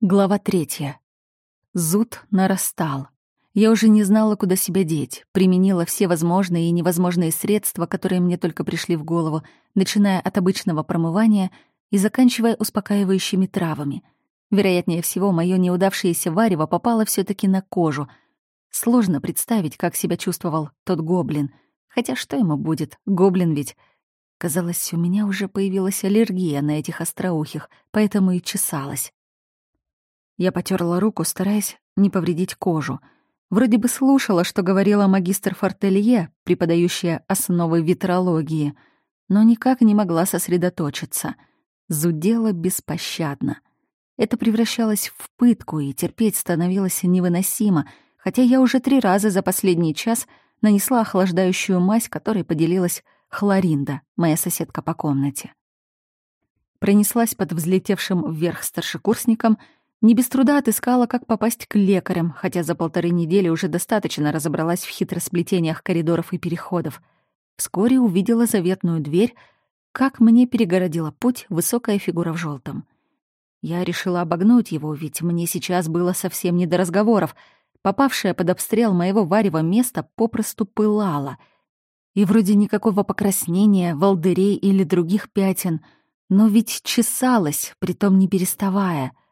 Глава третья. Зуд нарастал. Я уже не знала, куда себя деть, применила все возможные и невозможные средства, которые мне только пришли в голову, начиная от обычного промывания и заканчивая успокаивающими травами. Вероятнее всего, моё неудавшееся варево попало все таки на кожу. Сложно представить, как себя чувствовал тот гоблин. Хотя что ему будет? Гоблин ведь. Казалось, у меня уже появилась аллергия на этих остроухих, поэтому и чесалась. Я потерла руку, стараясь не повредить кожу. Вроде бы слушала, что говорила магистр Фортелье, преподающая основы витрологии, но никак не могла сосредоточиться. Зудела беспощадно. Это превращалось в пытку, и терпеть становилось невыносимо, хотя я уже три раза за последний час нанесла охлаждающую мазь, которой поделилась Хлоринда, моя соседка по комнате. Пронеслась под взлетевшим вверх старшекурсником — не без труда отыскала, как попасть к лекарям, хотя за полторы недели уже достаточно разобралась в хитросплетениях коридоров и переходов. Вскоре увидела заветную дверь, как мне перегородила путь высокая фигура в желтом. Я решила обогнуть его, ведь мне сейчас было совсем не до разговоров. Попавшее под обстрел моего варева место попросту пылало. И вроде никакого покраснения, волдырей или других пятен, но ведь чесалось, притом не переставая —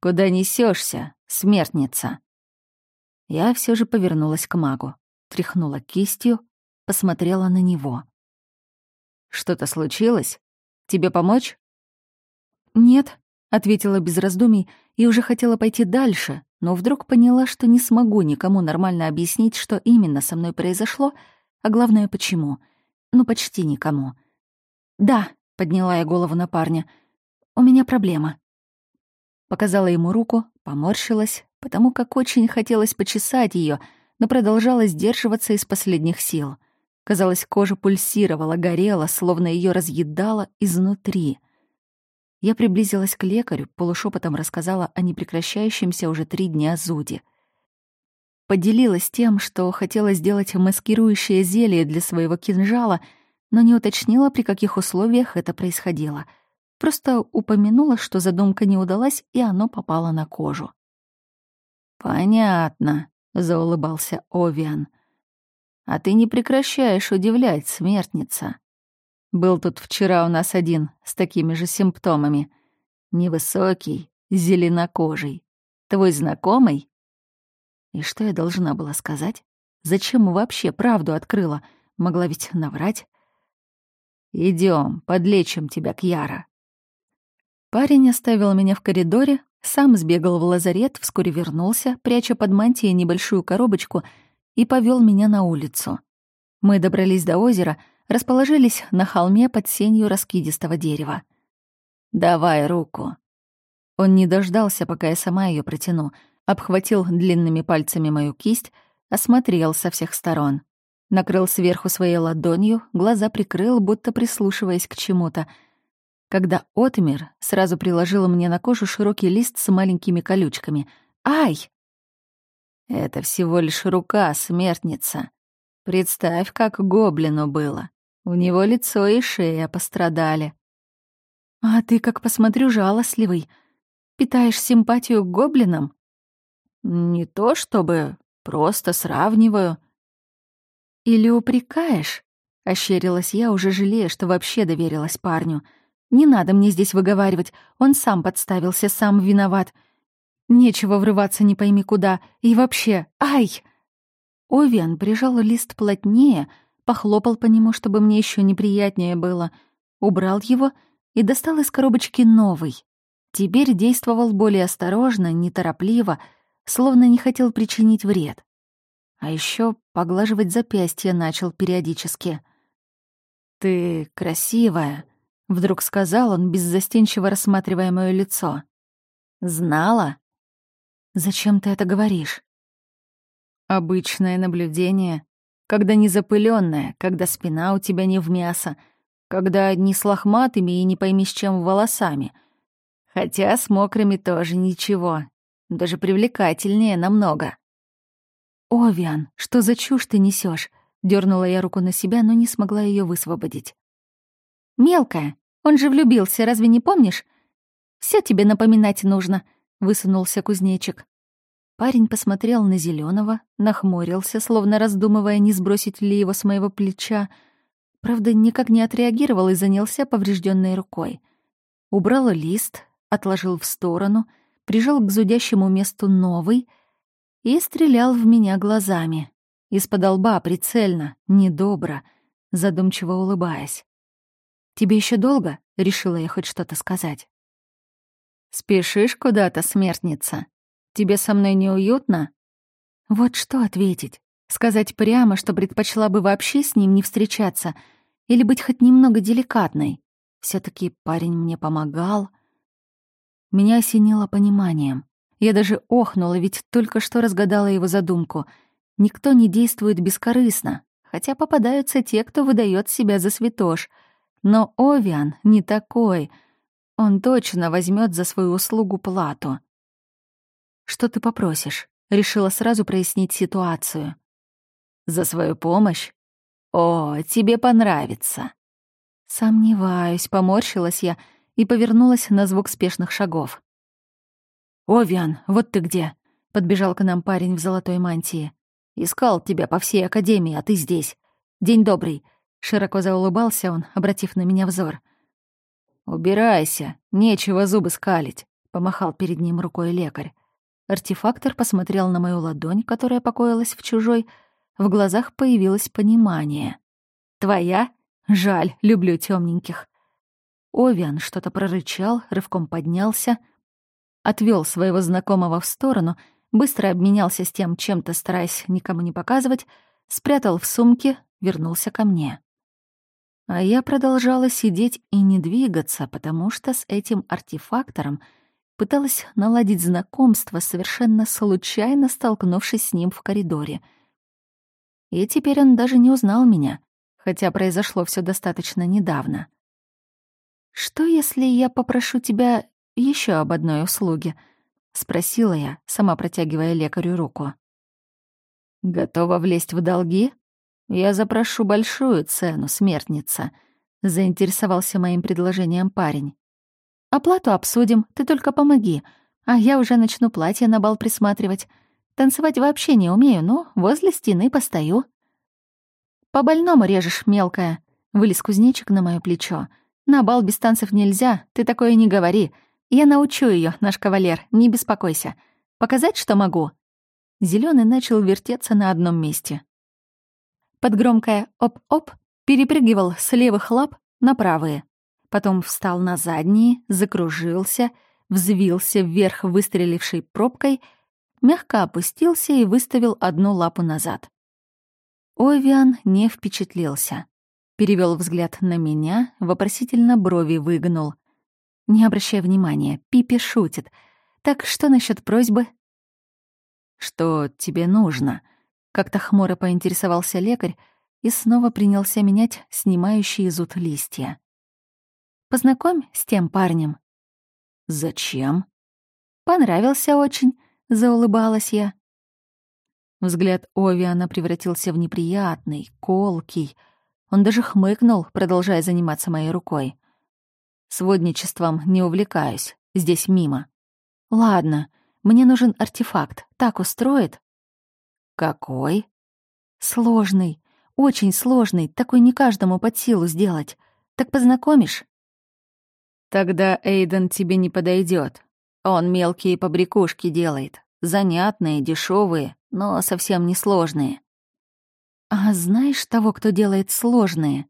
Куда несешься, смертница?» Я все же повернулась к магу, тряхнула кистью, посмотрела на него. «Что-то случилось? Тебе помочь?» «Нет», — ответила без раздумий и уже хотела пойти дальше, но вдруг поняла, что не смогу никому нормально объяснить, что именно со мной произошло, а главное, почему. Ну, почти никому. «Да», — подняла я голову на парня, — «у меня проблема. Показала ему руку, поморщилась, потому как очень хотелось почесать ее, но продолжала сдерживаться из последних сил. Казалось, кожа пульсировала, горела, словно ее разъедала изнутри. Я приблизилась к лекарю, полушепотом рассказала о непрекращающемся уже три дня зуде. Поделилась тем, что хотела сделать маскирующее зелье для своего кинжала, но не уточнила, при каких условиях это происходило — Просто упомянула, что задумка не удалась, и оно попало на кожу. «Понятно», — заулыбался Овиан. «А ты не прекращаешь удивлять, смертница. Был тут вчера у нас один с такими же симптомами. Невысокий, зеленокожий. Твой знакомый?» И что я должна была сказать? Зачем вообще правду открыла? Могла ведь наврать. Идем, подлечим тебя, Кьяра. Парень оставил меня в коридоре, сам сбегал в лазарет, вскоре вернулся, пряча под мантией небольшую коробочку, и повел меня на улицу. Мы добрались до озера, расположились на холме под сенью раскидистого дерева. «Давай руку». Он не дождался, пока я сама ее протяну, обхватил длинными пальцами мою кисть, осмотрел со всех сторон. Накрыл сверху своей ладонью, глаза прикрыл, будто прислушиваясь к чему-то — когда отмер, сразу приложила мне на кожу широкий лист с маленькими колючками. «Ай!» «Это всего лишь рука, смертница. Представь, как гоблину было. У него лицо и шея пострадали». «А ты, как посмотрю, жалостливый. Питаешь симпатию к гоблинам?» «Не то чтобы, просто сравниваю». «Или упрекаешь?» — ощерилась я, уже жалея, что вообще доверилась парню — не надо мне здесь выговаривать, он сам подставился, сам виноват. Нечего врываться не пойми куда. И вообще, ай!» Овиан прижал лист плотнее, похлопал по нему, чтобы мне еще неприятнее было, убрал его и достал из коробочки новый. Теперь действовал более осторожно, неторопливо, словно не хотел причинить вред. А еще поглаживать запястье начал периодически. «Ты красивая», Вдруг сказал он, беззастенчиво рассматривая моё лицо. «Знала?» «Зачем ты это говоришь?» «Обычное наблюдение. Когда не запыленное, когда спина у тебя не в мясо, когда не с лохматыми и не пойми с чем волосами. Хотя с мокрыми тоже ничего. Даже привлекательнее намного». «Овиан, что за чушь ты несешь? Дёрнула я руку на себя, но не смогла её высвободить. «Мелкая, он же влюбился, разве не помнишь? Все тебе напоминать нужно», — высунулся кузнечик. Парень посмотрел на зеленого, нахмурился, словно раздумывая, не сбросить ли его с моего плеча. Правда, никак не отреагировал и занялся поврежденной рукой. Убрал лист, отложил в сторону, прижал к зудящему месту новый и стрелял в меня глазами. Из-под лба прицельно, недобро, задумчиво улыбаясь. «Тебе еще долго?» — решила я хоть что-то сказать. «Спешишь куда-то, смертница?» Тебе со мной неуютно?» Вот что ответить? Сказать прямо, что предпочла бы вообще с ним не встречаться, или быть хоть немного деликатной? все таки парень мне помогал. Меня осенило пониманием. Я даже охнула, ведь только что разгадала его задумку. Никто не действует бескорыстно, хотя попадаются те, кто выдает себя за святош. Но Овиан не такой. Он точно возьмет за свою услугу плату. «Что ты попросишь?» Решила сразу прояснить ситуацию. «За свою помощь? О, тебе понравится!» Сомневаюсь, поморщилась я и повернулась на звук спешных шагов. «Овиан, вот ты где!» — подбежал к нам парень в золотой мантии. «Искал тебя по всей академии, а ты здесь. День добрый!» — широко заулыбался он, обратив на меня взор. «Убирайся, нечего зубы скалить», — помахал перед ним рукой лекарь. Артефактор посмотрел на мою ладонь, которая покоилась в чужой. В глазах появилось понимание. «Твоя? Жаль, люблю темненьких. Овиан что-то прорычал, рывком поднялся, отвел своего знакомого в сторону, быстро обменялся с тем чем-то, стараясь никому не показывать, спрятал в сумке, вернулся ко мне. А я продолжала сидеть и не двигаться, потому что с этим артефактором — пыталась наладить знакомство, совершенно случайно столкнувшись с ним в коридоре. И теперь он даже не узнал меня, хотя произошло все достаточно недавно. «Что, если я попрошу тебя еще об одной услуге?» — спросила я, сама протягивая лекарю руку. «Готова влезть в долги? Я запрошу большую цену, смертница», — заинтересовался моим предложением парень. Оплату обсудим, ты только помоги. А я уже начну платье на бал присматривать. Танцевать вообще не умею, но возле стены постою. По больному режешь, мелкая. Вылез кузнечик на моё плечо. На бал без танцев нельзя, ты такое не говори. Я научу её, наш кавалер, не беспокойся. Показать, что могу?» Зелёный начал вертеться на одном месте. Под громкое «оп-оп» перепрыгивал с левых лап на правые потом встал на задние, закружился, взвился вверх выстрелившей пробкой, мягко опустился и выставил одну лапу назад. Овиан не впечатлился. Перевел взгляд на меня, вопросительно брови выгнул. Не обращай внимания, Пипи шутит. Так что насчет просьбы? «Что тебе нужно?» — как-то хмуро поинтересовался лекарь и снова принялся менять снимающие зуд листья. Познакомь с тем парнем». «Зачем?» «Понравился очень», — заулыбалась я. Взгляд Овиана превратился в неприятный, колкий. Он даже хмыкнул, продолжая заниматься моей рукой. «Сводничеством не увлекаюсь, здесь мимо». «Ладно, мне нужен артефакт. Так устроит?» «Какой?» «Сложный, очень сложный, такой не каждому под силу сделать. Так познакомишь?» Тогда Эйден тебе не подойдет. Он мелкие побрякушки делает. Занятные, дешевые, но совсем не сложные. А знаешь того, кто делает сложные?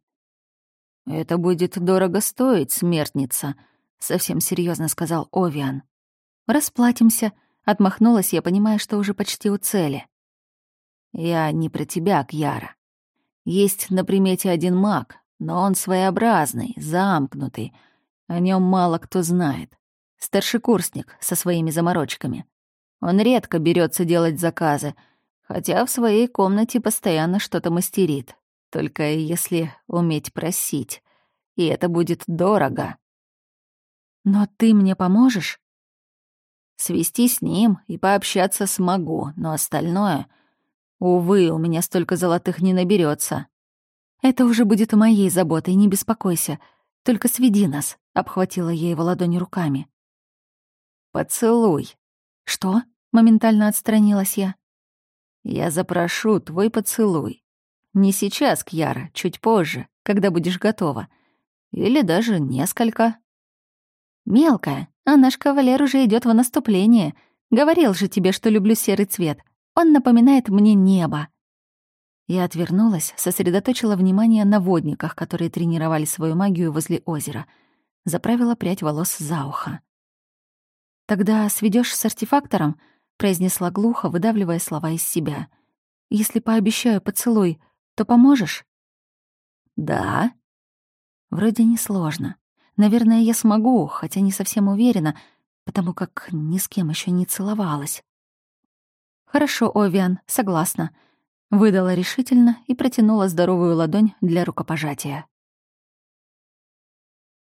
Это будет дорого стоить, смертница, совсем серьезно сказал Овиан. Расплатимся, отмахнулась я, понимая, что уже почти у цели. Я не про тебя, Кьяра. Есть на примете один маг, но он своеобразный, замкнутый, о нем мало кто знает. Старшекурсник со своими заморочками. Он редко берется делать заказы, хотя в своей комнате постоянно что-то мастерит. Только если уметь просить. И это будет дорого. Но ты мне поможешь? Свести с ним и пообщаться смогу, но остальное... Увы, у меня столько золотых не наберется. Это уже будет моей заботой, не беспокойся. Только сведи нас», — обхватила я его ладони руками. Поцелуй». «Что?» — моментально отстранилась я. «Я запрошу твой поцелуй. Не сейчас, Кьяра, чуть позже, когда будешь готова. Или даже несколько». «Мелкая, а наш кавалер уже идет в наступление. Говорил же тебе, что люблю серый цвет. Он напоминает мне небо». Я отвернулась, сосредоточила внимание на водниках, которые тренировали свою магию возле озера. Заправила прядь волос за ухо. «Тогда сведешь с артефактором?» — произнесла глухо, выдавливая слова из себя. «Если пообещаю поцелуй, то поможешь?» «Да». Вроде несложно. Наверное, я смогу, хотя не совсем уверена, потому как ни с кем еще не целовалась. «Хорошо, Овиан, согласна», — выдала решительно и протянула здоровую ладонь для рукопожатия.